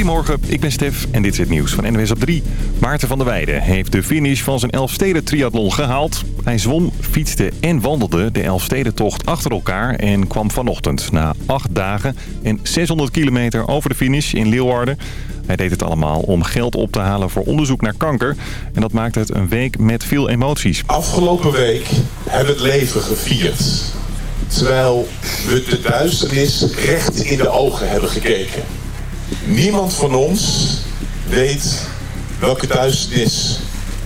Goedemorgen, ik ben Stef en dit is het nieuws van NWS op 3. Maarten van der Weijden heeft de finish van zijn Elfsteden triathlon gehaald. Hij zwom, fietste en wandelde de Elfstedentocht achter elkaar... en kwam vanochtend na acht dagen en 600 kilometer over de finish in Leeuwarden. Hij deed het allemaal om geld op te halen voor onderzoek naar kanker. En dat maakt het een week met veel emoties. Afgelopen week hebben we het leven gevierd. Terwijl we de duisternis recht in de ogen hebben gekeken. Niemand van ons weet welke duisternis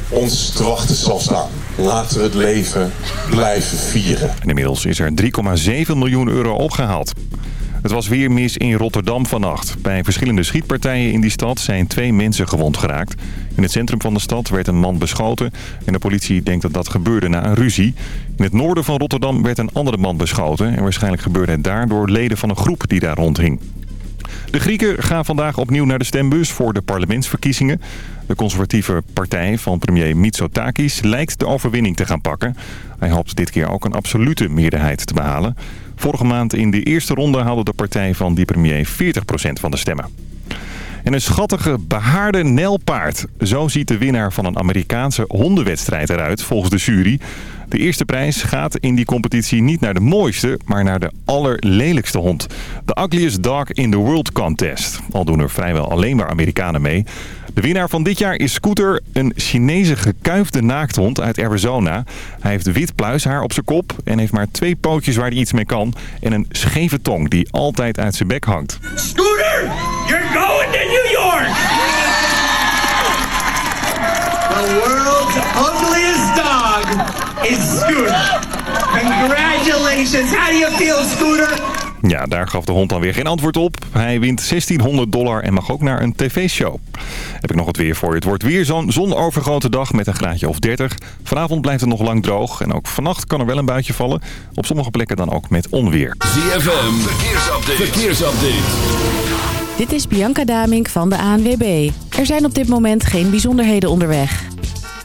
ons te wachten zal staan. Laten we het leven blijven vieren. En inmiddels is er 3,7 miljoen euro opgehaald. Het was weer mis in Rotterdam vannacht. Bij verschillende schietpartijen in die stad zijn twee mensen gewond geraakt. In het centrum van de stad werd een man beschoten en de politie denkt dat dat gebeurde na een ruzie. In het noorden van Rotterdam werd een andere man beschoten en waarschijnlijk gebeurde het daar door leden van een groep die daar rondhing. De Grieken gaan vandaag opnieuw naar de stembus voor de parlementsverkiezingen. De conservatieve partij van premier Mitsotakis lijkt de overwinning te gaan pakken. Hij hoopt dit keer ook een absolute meerderheid te behalen. Vorige maand in de eerste ronde haalde de partij van die premier 40% van de stemmen. En een schattige behaarde nelpaard. Zo ziet de winnaar van een Amerikaanse hondenwedstrijd eruit volgens de jury. De eerste prijs gaat in die competitie niet naar de mooiste, maar naar de allerlelijkste hond. De Ugliest Dog in the World Contest. Al doen er vrijwel alleen maar Amerikanen mee. De winnaar van dit jaar is Scooter, een Chinese gekuifde naakthond uit Arizona. Hij heeft wit pluishaar op zijn kop en heeft maar twee pootjes waar hij iets mee kan. En een scheve tong die altijd uit zijn bek hangt. Scooter, you're going to New York! The world's ugliest dog is Scooter. Congratulations. How do you feel, Scooter? Ja, daar gaf de hond dan weer geen antwoord op. Hij wint 1600 dollar en mag ook naar een tv-show. Heb ik nog het weer voor je. Het wordt weer zo'n zonovergrote dag met een graadje of 30. Vanavond blijft het nog lang droog. En ook vannacht kan er wel een buitje vallen. Op sommige plekken dan ook met onweer. ZFM, verkeersupdate. verkeersupdate. Dit is Bianca Damink van de ANWB. Er zijn op dit moment geen bijzonderheden onderweg.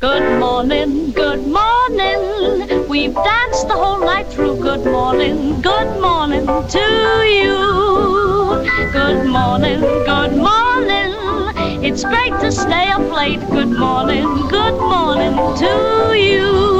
Good morning, good morning. We've danced the whole night through. Good morning, good morning to you. Good morning, good morning. It's great to stay up late. Good morning, good morning to you.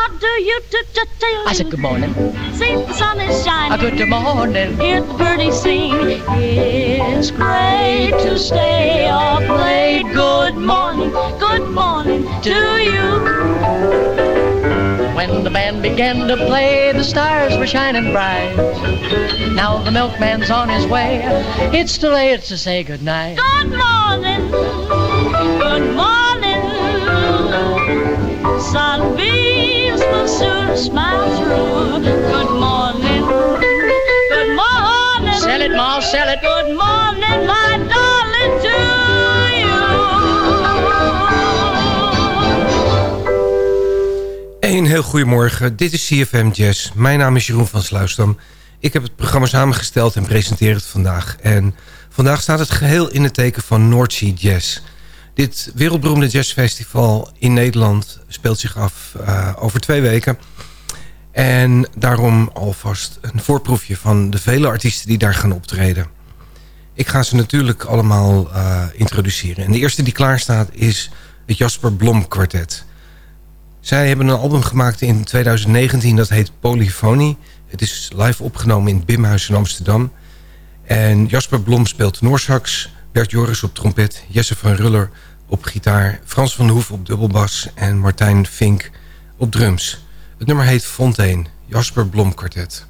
I said good morning. See the sun is shining. A good morning. Hear the birdies sing. It's great to stay up late. Good morning, good morning to you. When the band began to play, the stars were shining bright. Now the milkman's on his way. It's too late to say goodnight. Good morning, good morning. Sunbeams will soon smile through. Good morning, good morning. Sell it, Ma, it. Good morning, my darling, to you. Een heel goedemorgen, dit is CFM Jazz. Mijn naam is Jeroen van Sluisdam. Ik heb het programma samengesteld en presenteer het vandaag. En vandaag staat het geheel in het teken van Noordzee Jazz... Dit wereldberoemde jazzfestival in Nederland speelt zich af uh, over twee weken. En daarom alvast een voorproefje van de vele artiesten die daar gaan optreden. Ik ga ze natuurlijk allemaal uh, introduceren. En de eerste die klaar staat is het Jasper Blom Quartet. Zij hebben een album gemaakt in 2019, dat heet Polyphonie. Het is live opgenomen in het Bimhuis in Amsterdam. En Jasper Blom speelt Noorsax, Bert Joris op trompet... Jesse van Ruller op gitaar, Frans van Hoef op dubbelbas... en Martijn Vink op drums. Het nummer heet Fontaine, Jasper Blom Quartet.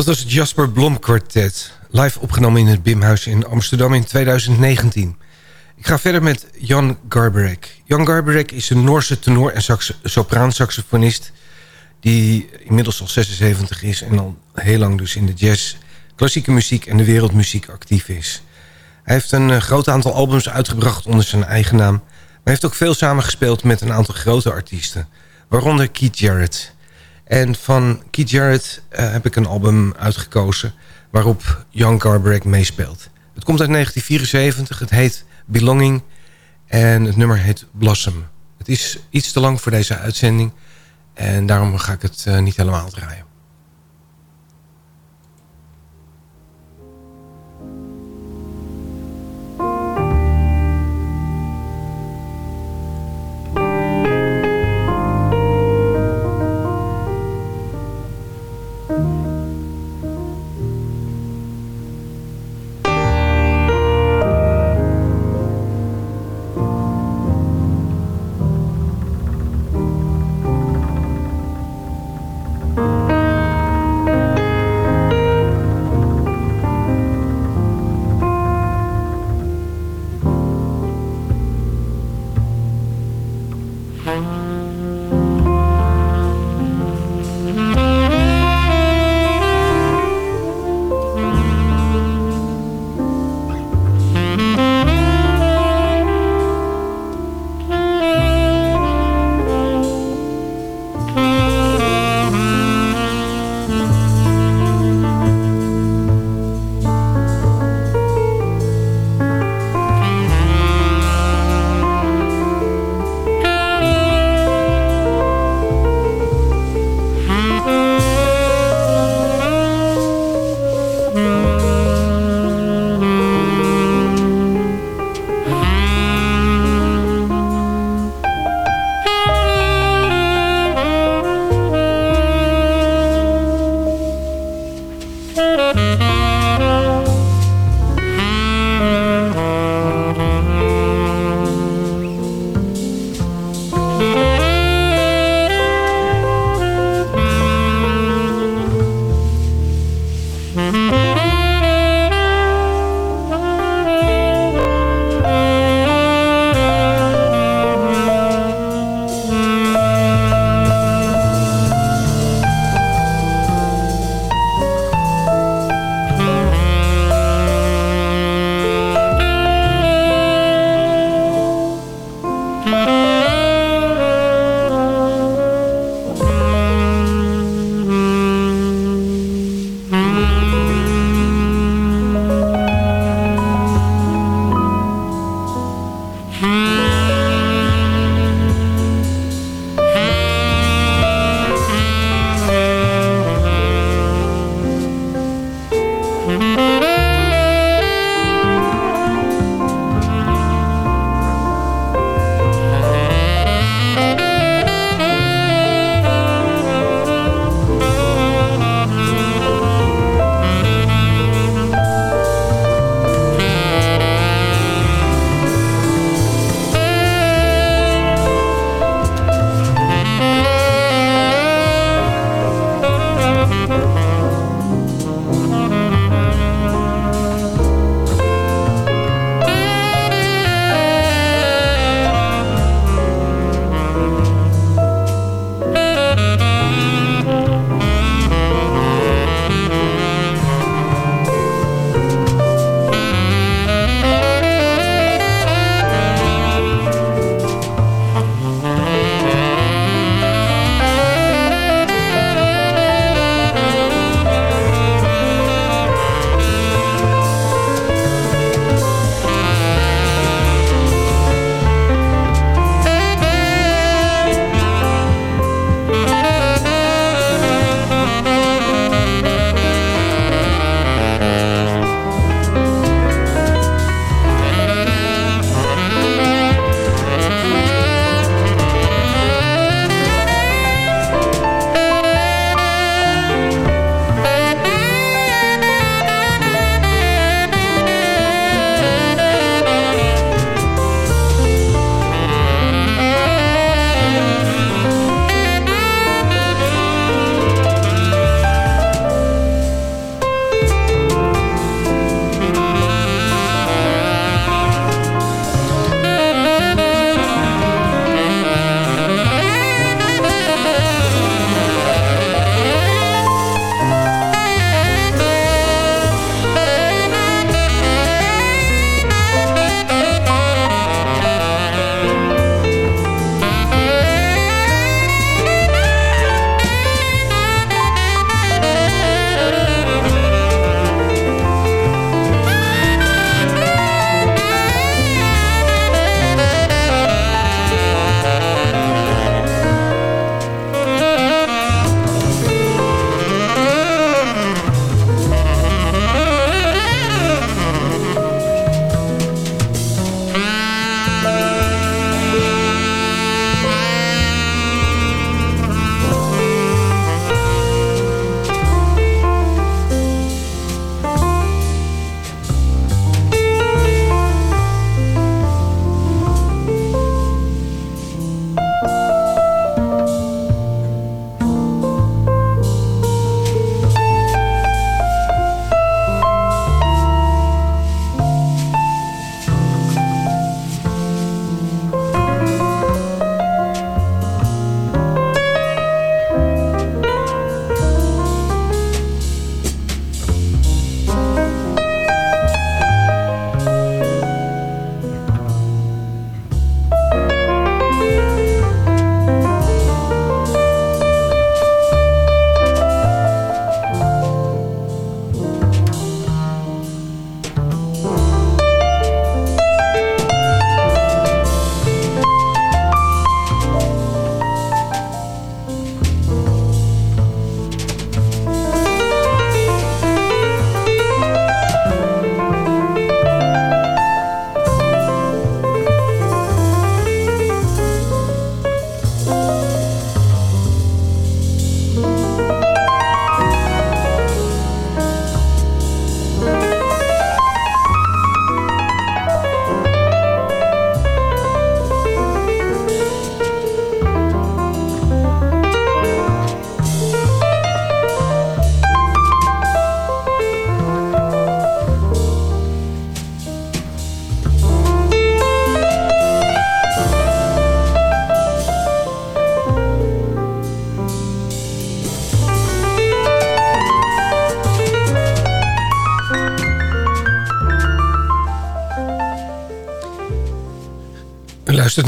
Dat was het Jasper Blom Quartet. Live opgenomen in het Bimhuis in Amsterdam in 2019. Ik ga verder met Jan Garbarek. Jan Garbarek is een Noorse tenor- en sopraansaxofonist... die inmiddels al 76 is en al heel lang dus in de jazz... klassieke muziek en de wereldmuziek actief is. Hij heeft een uh, groot aantal albums uitgebracht onder zijn eigen naam... maar heeft ook veel samengespeeld met een aantal grote artiesten... waaronder Keith Jarrett... En van Keith Jarrett uh, heb ik een album uitgekozen... waarop Jan Garbarek meespeelt. Het komt uit 1974, het heet Belonging... en het nummer heet Blossom. Het is iets te lang voor deze uitzending... en daarom ga ik het uh, niet helemaal draaien.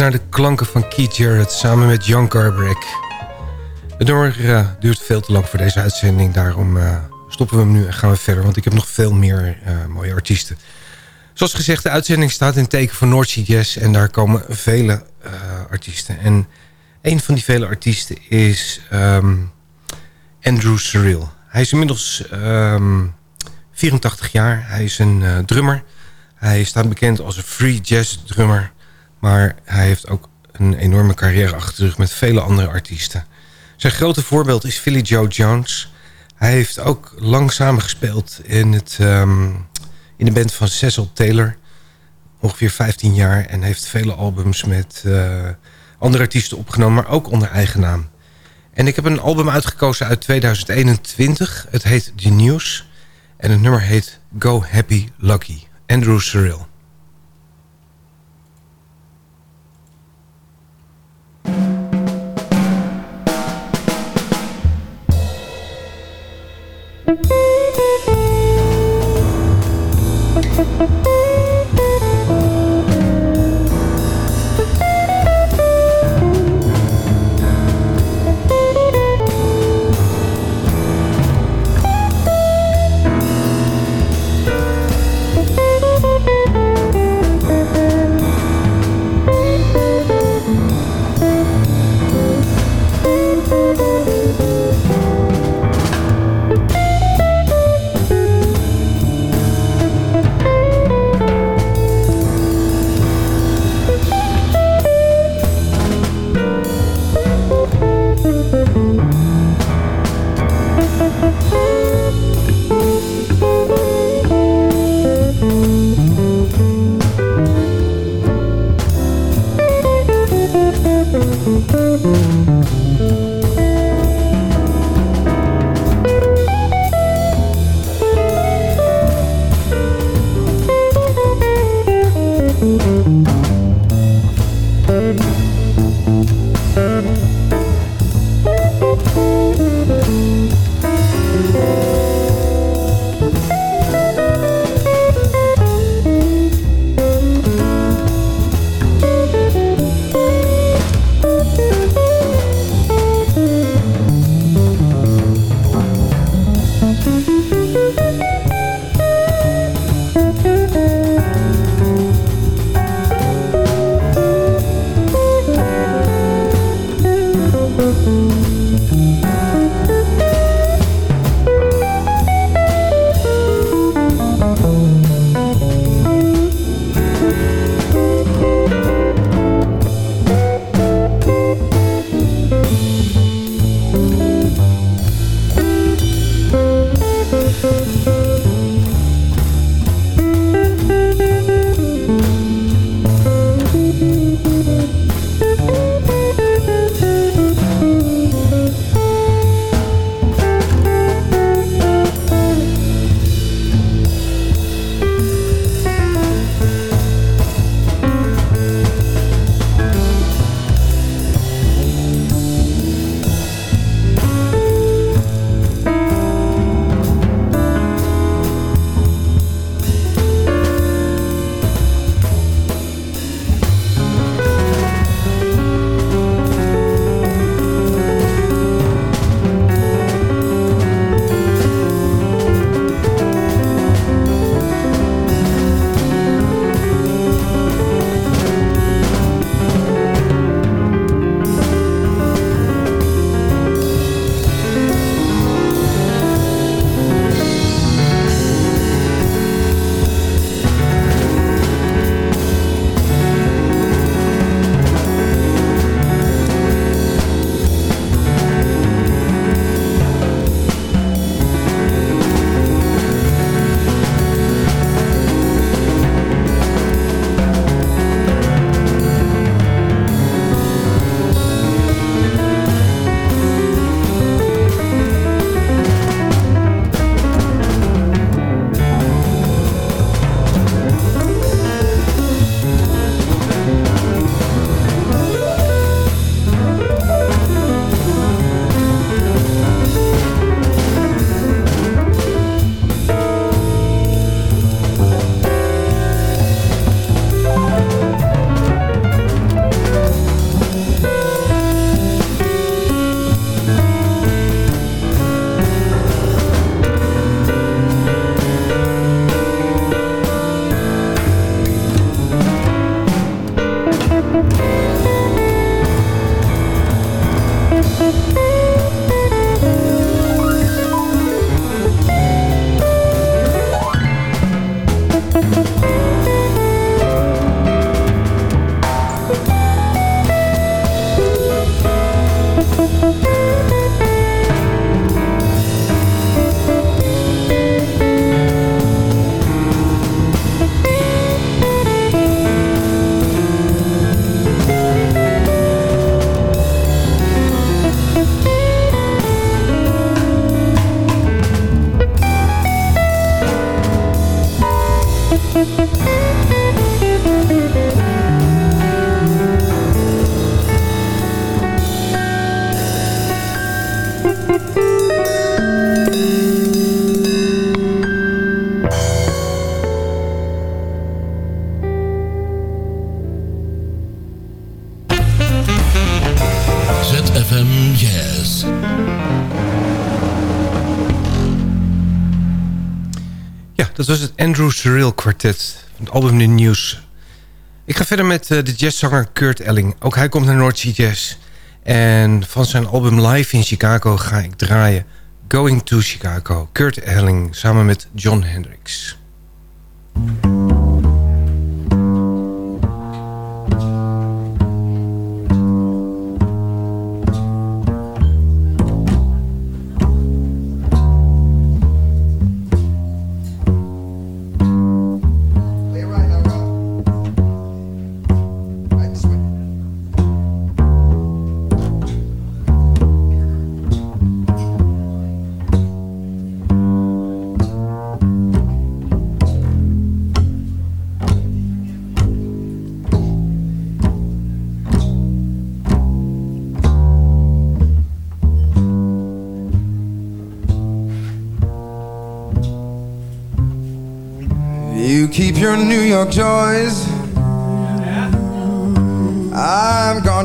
Naar de klanken van Keith Jarrett samen met Jan Garbarek. Het nummer uh, duurt veel te lang voor deze uitzending. Daarom uh, stoppen we hem nu en gaan we verder. Want ik heb nog veel meer uh, mooie artiesten. Zoals gezegd, de uitzending staat in teken van North Sea Jazz. En daar komen vele artiesten. En een van die vele artiesten is um, Andrew Cyril. Hij is inmiddels um, 84 jaar. Hij is een drummer. Hij staat bekend als een free jazz drummer. Maar hij heeft ook een enorme carrière achter de rug met vele andere artiesten. Zijn grote voorbeeld is Philly Joe Jones. Hij heeft ook lang samengespeeld in, het, um, in de band van Cecil Taylor. Ongeveer 15 jaar. En heeft vele albums met uh, andere artiesten opgenomen. Maar ook onder eigen naam. En ik heb een album uitgekozen uit 2021. Het heet The News. En het nummer heet Go Happy Lucky. Andrew Cyril. Música Andrew Cyril Quartet van het album The News. Ik ga verder met uh, de jazzzanger Kurt Elling. Ook hij komt naar North Jazz. En van zijn album Live in Chicago ga ik draaien... Going to Chicago. Kurt Elling samen met John Hendricks.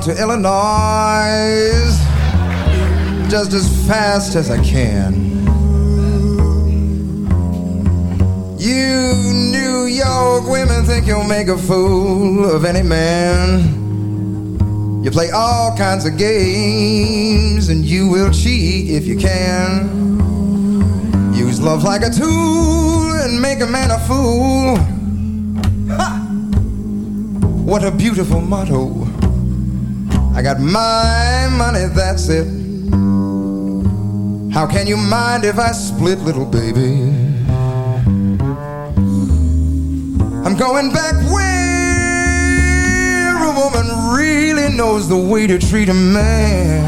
To Illinois just as fast as I can. You New York women think you'll make a fool of any man. You play all kinds of games and you will cheat if you can. Use love like a tool and make a man a fool. Ha! What a beautiful motto. I got my money, that's it. How can you mind if I split, little baby? I'm going back where a woman really knows the way to treat a man.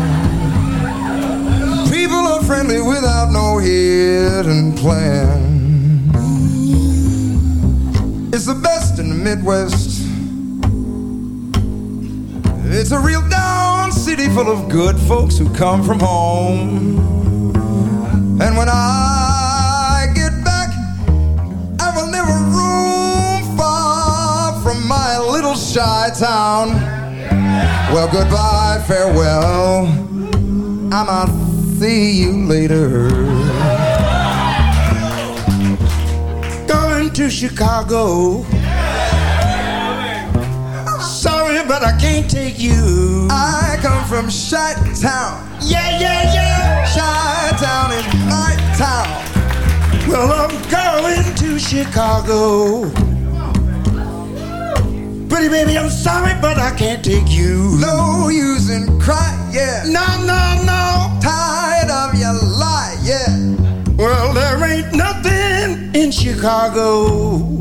People are friendly without no hidden plan. It's the best in the Midwest. It's a real down city full of good folks who come from home. And when I get back, I will never roam far from my little shy town. Well, goodbye, farewell. I'ma see you later. Going to Chicago but I can't take you. I come from Chi Town. Yeah, yeah, yeah. Chi Town is my town. Well, I'm going to Chicago. Pretty baby, I'm sorry, but I can't take you. No use in cry, yeah. No, no, no. Tired of your lie, yeah. Well, there ain't nothing in Chicago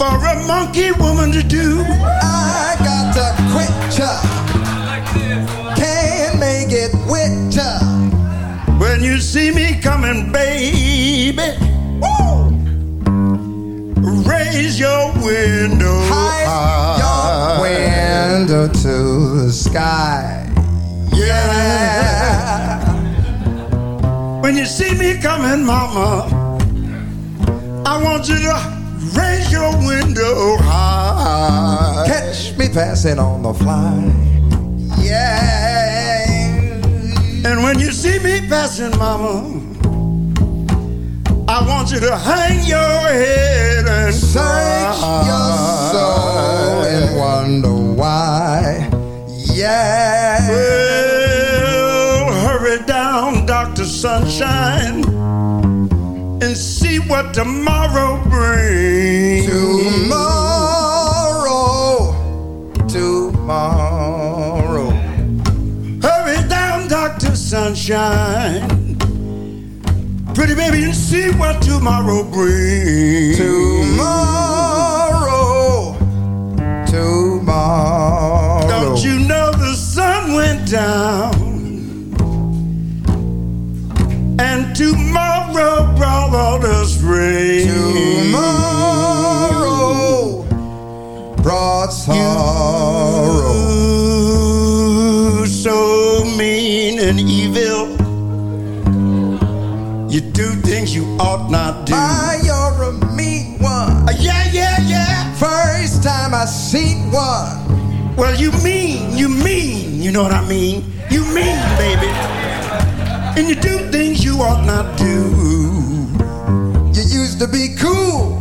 for a monkey woman to do. I got to quit ya. Can't make it with ya. When you see me coming, baby, Woo! raise your window high. Your window to the sky. Yeah. When you see me coming, mama, I want you to raise your window high. Catch me passing on the fly. Yeah. And when you see me passing, mama, I want you to hang your head and search your soul and wonder why. Yeah. Well, hurry down, Dr. Sunshine what tomorrow brings. Tomorrow, tomorrow. Hurry down, Dr. Sunshine. Pretty baby, and see what tomorrow brings. Tomorrow, tomorrow. Don't you know the sun went down? And tomorrow brought the spring. Tomorrow brought sorrow. You so mean and evil. You do things you ought not do. Ah, you're a mean one. Uh, yeah, yeah, yeah. First time I seen one. Well, you mean, you mean, you know what I mean? You mean, baby. And you do things you ought not do. You used to be cool.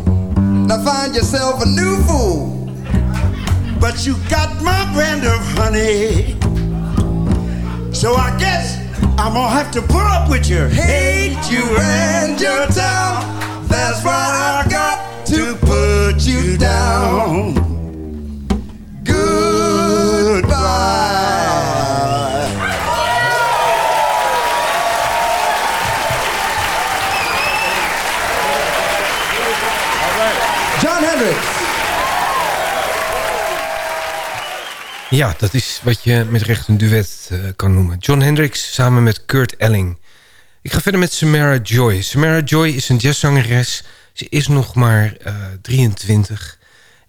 Now find yourself a new fool. But you got my brand of honey. So I guess I'm gonna have to put up with your hate, you and your town. That's why I got to put you down. Goodbye. Ja, dat is wat je met recht een duet eh, kan noemen. John Hendricks samen met Kurt Elling. Ik ga verder met Samara Joy. Samara Joy is een jazzzangeres. Ze is nog maar eh, 23.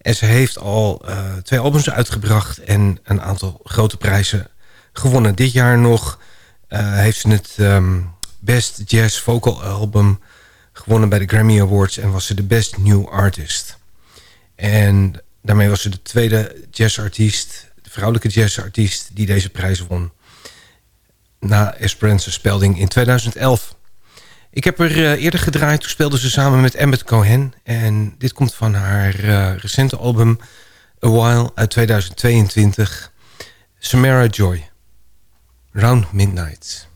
En ze heeft al eh, twee albums uitgebracht... en een aantal grote prijzen gewonnen. Dit jaar nog eh, heeft ze het ehm, Best Jazz Vocal Album gewonnen bij de Grammy Awards... en was ze de Best New Artist. En daarmee was ze de tweede jazzartiest vrouwelijke jazzartiest die deze prijs won. Na Esperanza Spelding in 2011. Ik heb er uh, eerder gedraaid, toen speelde ze samen met Emmett Cohen. En dit komt van haar uh, recente album A While uit 2022. Samara Joy. Round Midnight.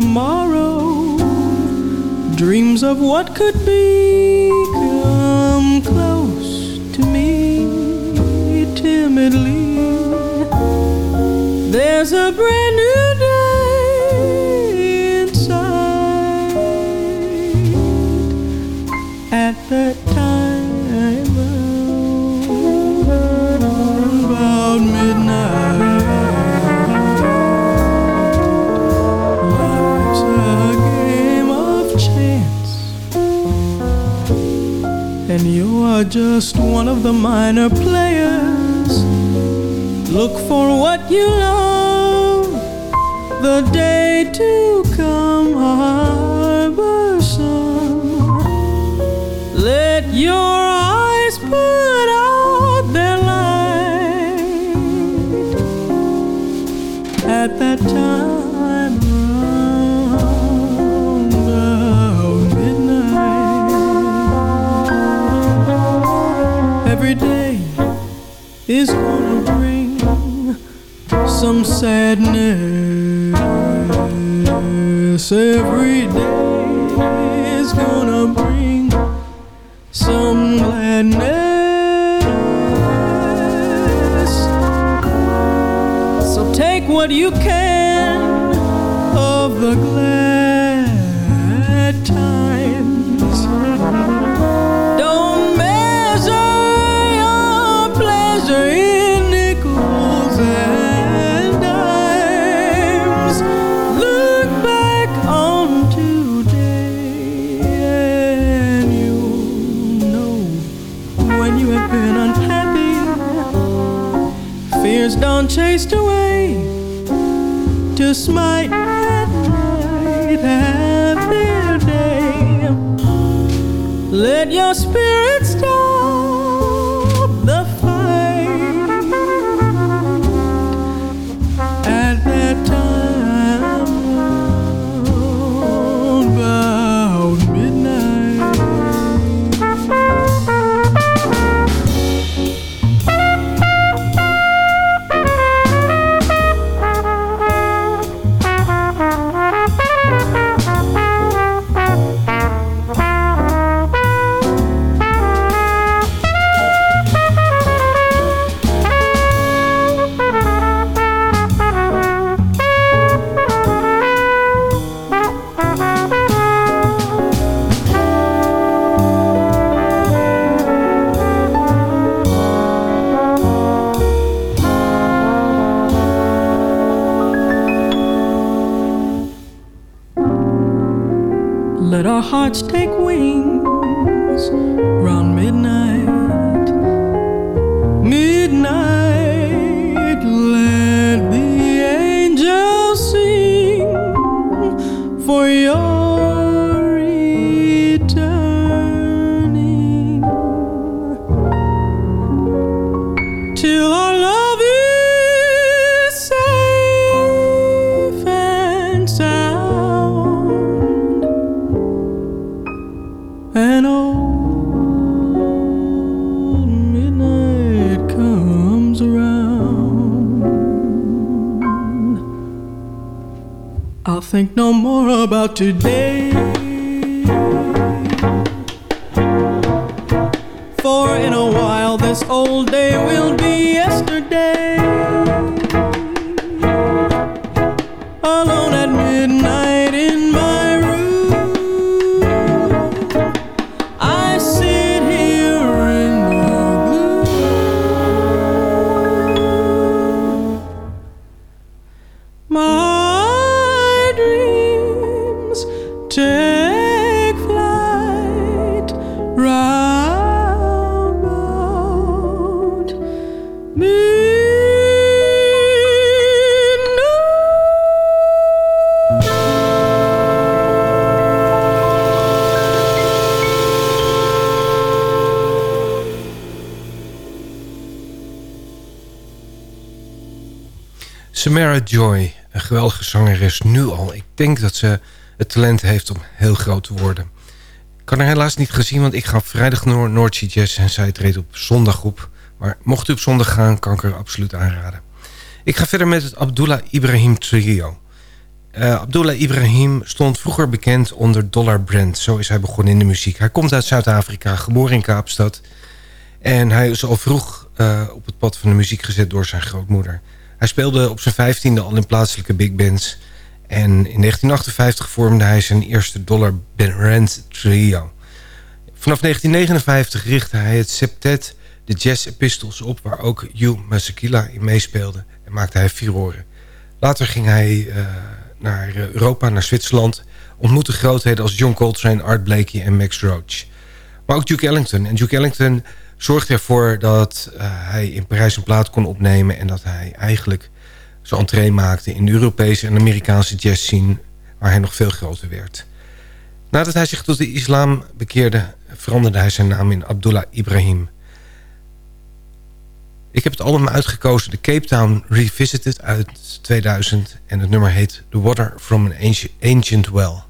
Tomorrow. Dreams of what could be come close timidly. There's a brand new day inside at that time. Midnight. And you are just one of the minor players. Look for what you love, the day to sadness. Every day is gonna bring some gladness. So take what you can of the glad today Joy, een geweldige zangeres nu al. Ik denk dat ze het talent heeft om heel groot te worden. Ik kan haar helaas niet gezien, want ik ga vrijdag naar Noordzee Jazz... en zij treedt op zondag op. Maar mocht u op zondag gaan, kan ik er absoluut aanraden. Ik ga verder met het Abdullah Ibrahim Trio. Eh, Abdullah Ibrahim stond vroeger bekend onder Dollar Brand. Zo is hij begonnen in de muziek. Hij komt uit Zuid-Afrika, geboren in Kaapstad. En hij is al vroeg eh, op het pad van de muziek gezet door zijn grootmoeder. Hij speelde op zijn vijftiende al in plaatselijke big bands. En in 1958 vormde hij zijn eerste Dollar Brand Trio. Vanaf 1959 richtte hij het septet de Jazz Epistles op... waar ook Hugh Masekela in meespeelde en maakte hij furoren. Later ging hij eh, naar Europa, naar Zwitserland... ontmoette grootheden als John Coltrane, Art Blakey en Max Roach. Maar ook Duke Ellington. En Duke Ellington zorgde ervoor dat uh, hij in Parijs een plaat kon opnemen... en dat hij eigenlijk zijn entree maakte in de Europese en Amerikaanse jazzscene... waar hij nog veel groter werd. Nadat hij zich tot de islam bekeerde... veranderde hij zijn naam in Abdullah Ibrahim... Ik heb het album uitgekozen, de Cape Town Revisited uit 2000. En het nummer heet The Water from an Ancient Well.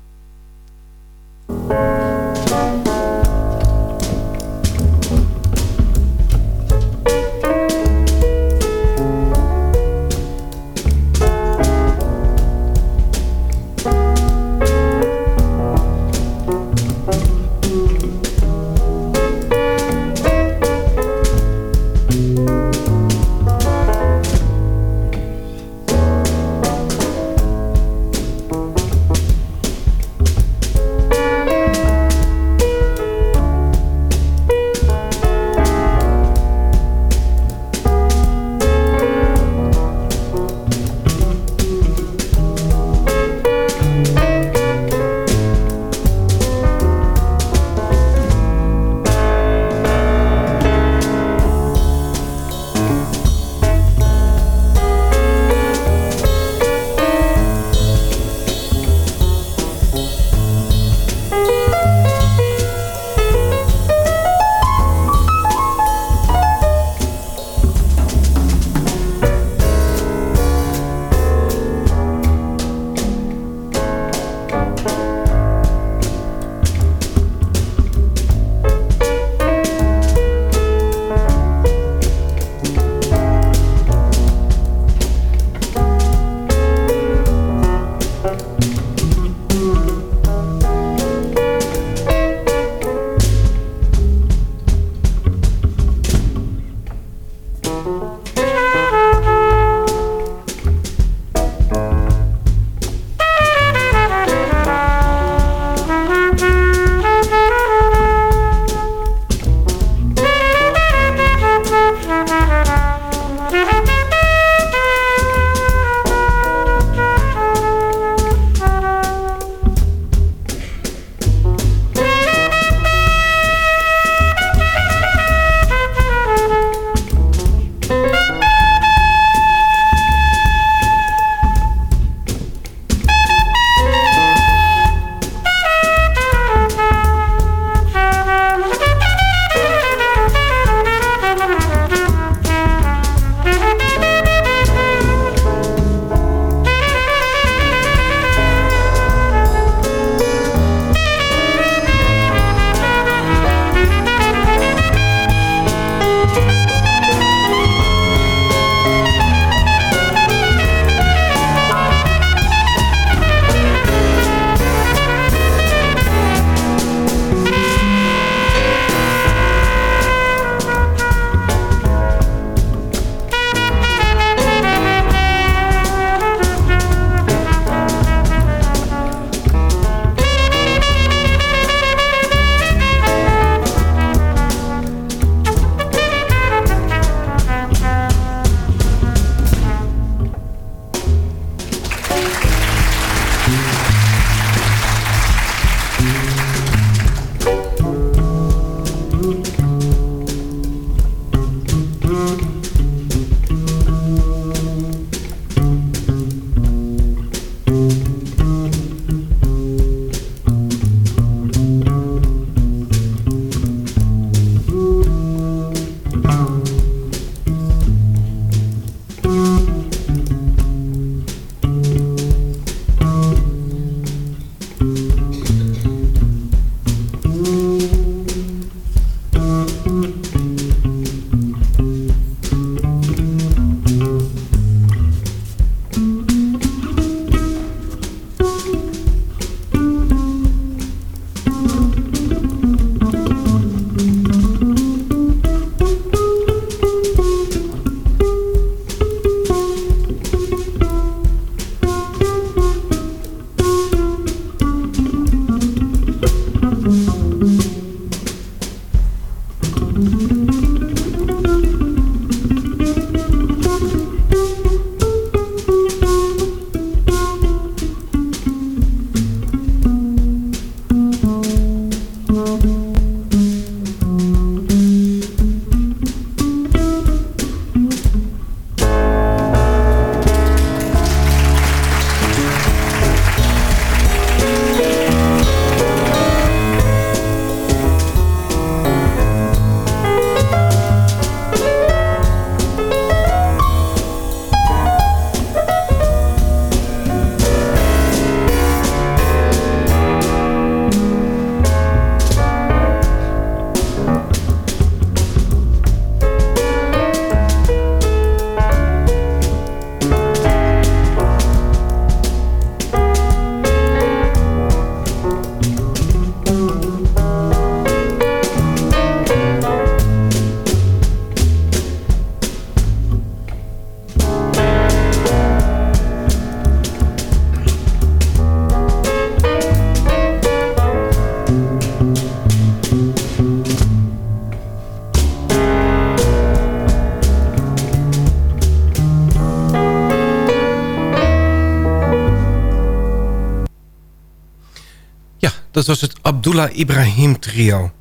Was het Abdullah Ibrahim trio.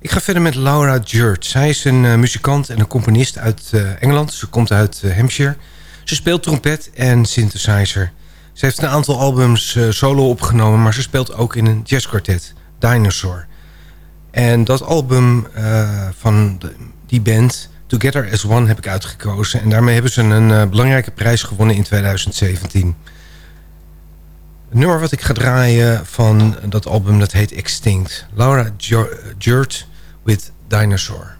Ik ga verder met Laura Jurt. Zij is een uh, muzikant en een componist uit uh, Engeland. Ze komt uit uh, Hampshire. Ze speelt trompet en synthesizer. Ze heeft een aantal albums solo opgenomen... maar ze speelt ook in een jazzkwartet, Dinosaur. En dat album van de, die band, Together as One, heb ik uitgekozen. En daarmee hebben ze een belangrijke prijs gewonnen in 2017. Het nummer wat ik ga draaien van dat album, dat heet Extinct. Laura Jurt with Dinosaur.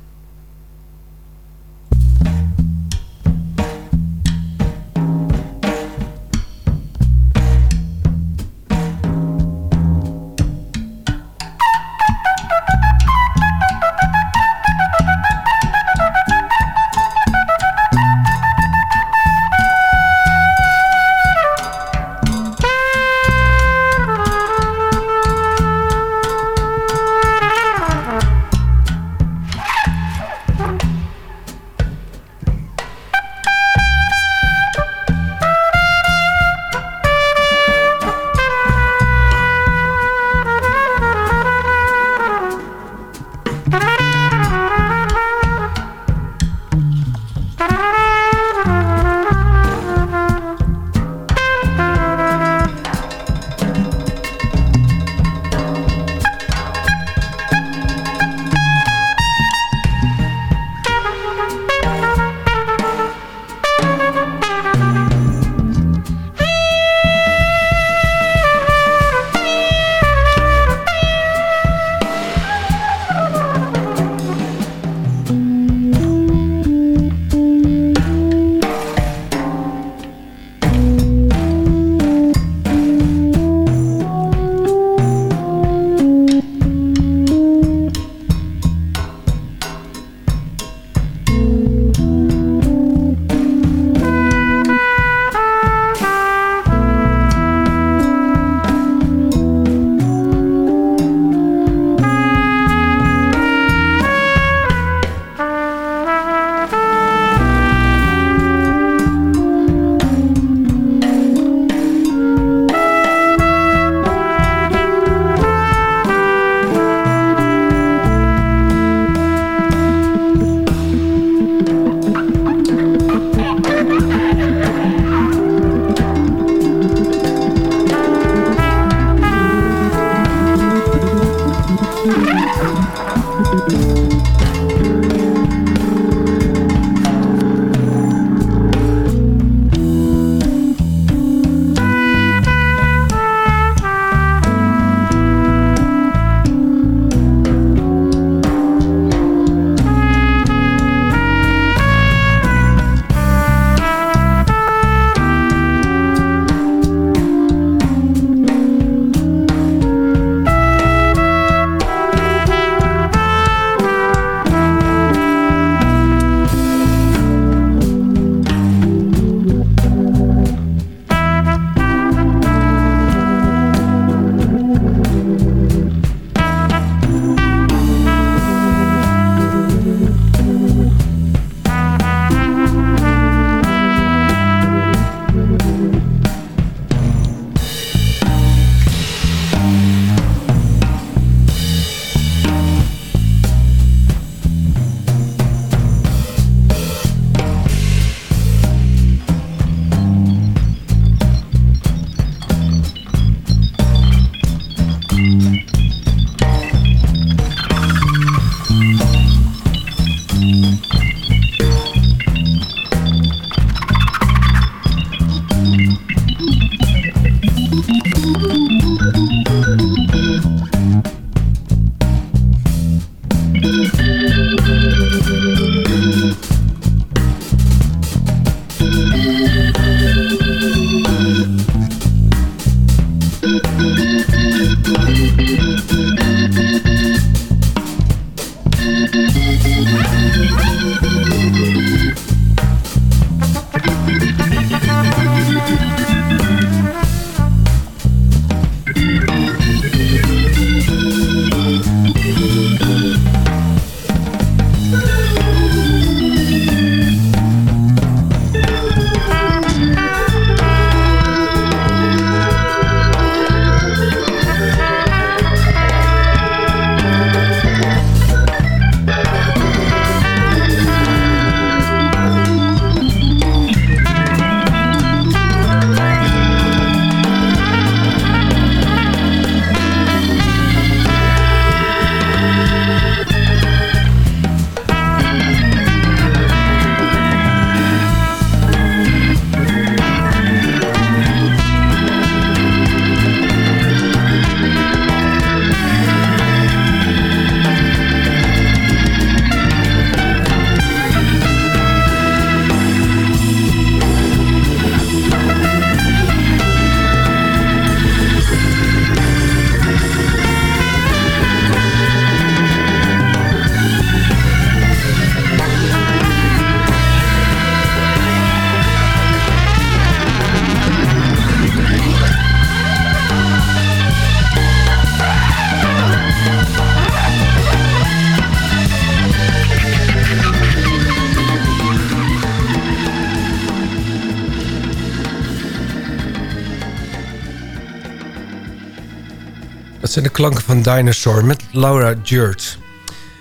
Klanken van Dinosaur met Laura Jurt.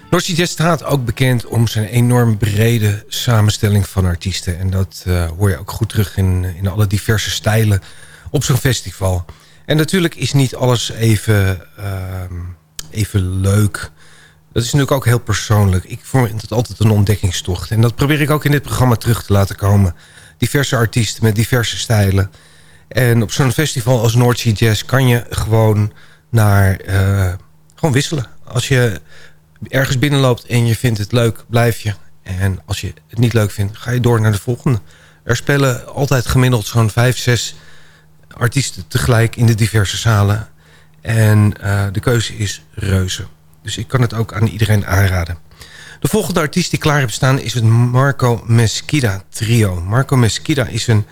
North Jazz staat ook bekend om zijn enorm brede samenstelling van artiesten. En dat uh, hoor je ook goed terug in, in alle diverse stijlen op zo'n festival. En natuurlijk is niet alles even, uh, even leuk. Dat is natuurlijk ook heel persoonlijk. Ik vind het altijd een ontdekkingstocht. En dat probeer ik ook in dit programma terug te laten komen. Diverse artiesten met diverse stijlen. En op zo'n festival als North Jazz kan je gewoon naar... Uh, gewoon wisselen. Als je ergens binnenloopt en je vindt het leuk, blijf je. En als je het niet leuk vindt, ga je door naar de volgende. Er spelen altijd gemiddeld zo'n vijf, zes artiesten tegelijk in de diverse zalen. En uh, de keuze is reuze. Dus ik kan het ook aan iedereen aanraden. De volgende artiest die klaar heb staan is het Marco Mesquida trio. Marco Mesquida is een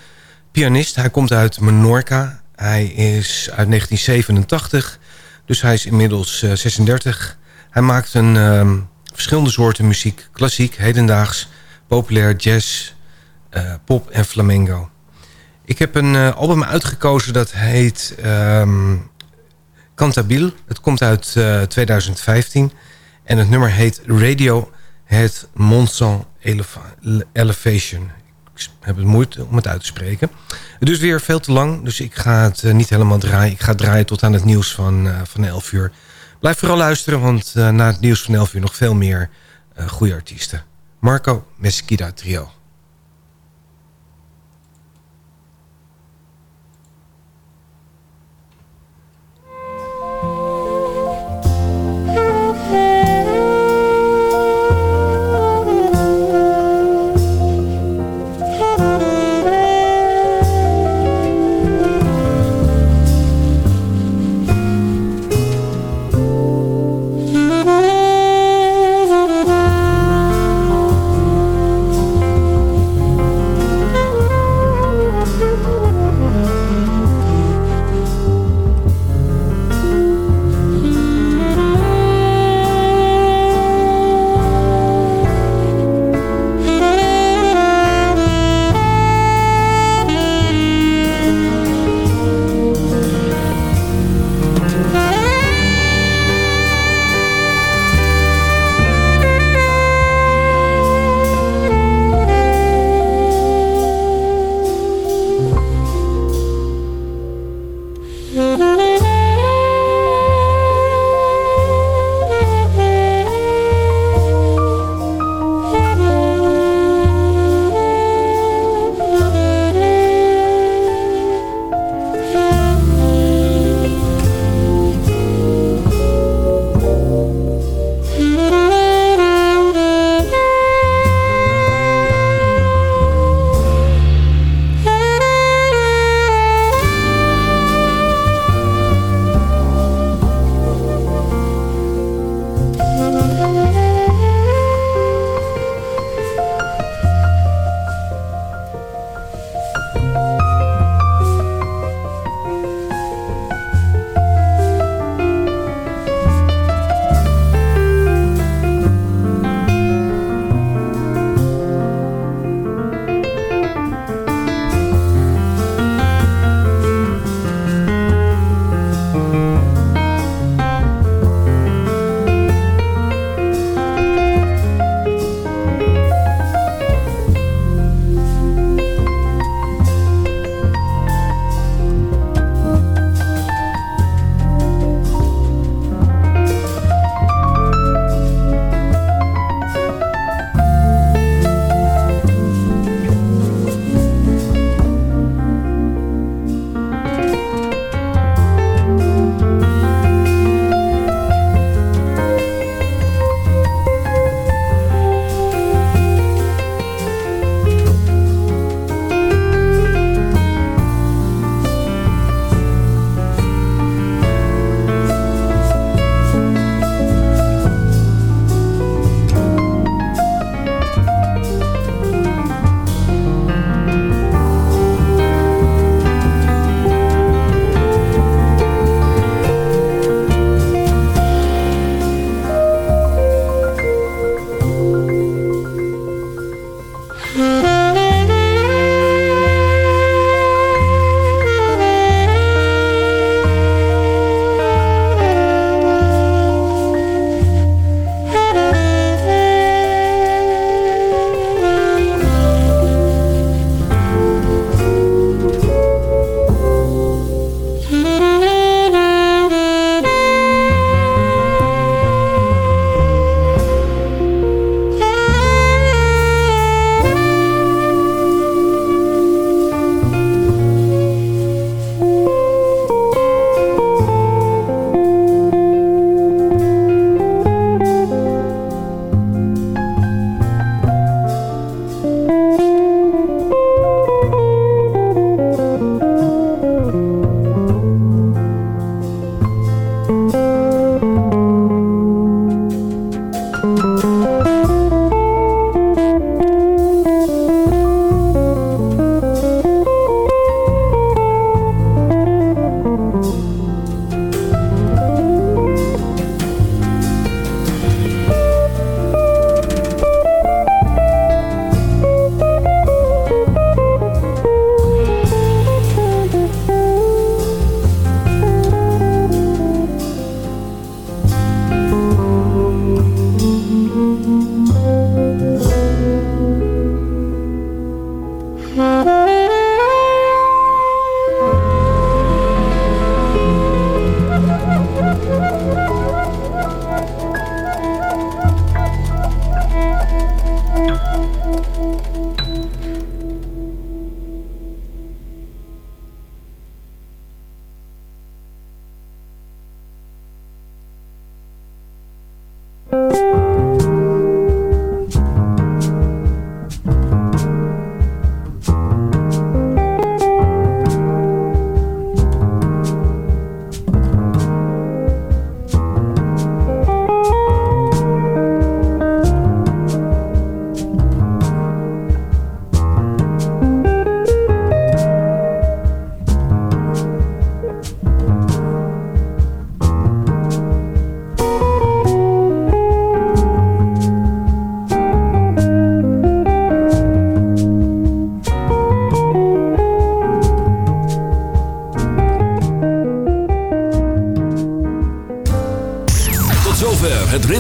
pianist. Hij komt uit Menorca. Hij is uit 1987. Dus hij is inmiddels uh, 36. Hij maakt een uh, verschillende soorten muziek. Klassiek, hedendaags, populair, jazz, uh, pop en flamenco. Ik heb een uh, album uitgekozen dat heet um, Cantabile. Het komt uit uh, 2015. En het nummer heet Radio Het Monson Elevation. Ik heb het moeite om het uit te spreken. Is weer veel te lang, dus ik ga het uh, niet helemaal draaien. Ik ga draaien tot aan het nieuws van, uh, van 11 uur. Blijf vooral luisteren, want uh, na het nieuws van 11 uur nog veel meer goede artiesten. Marco Mesquida Trio.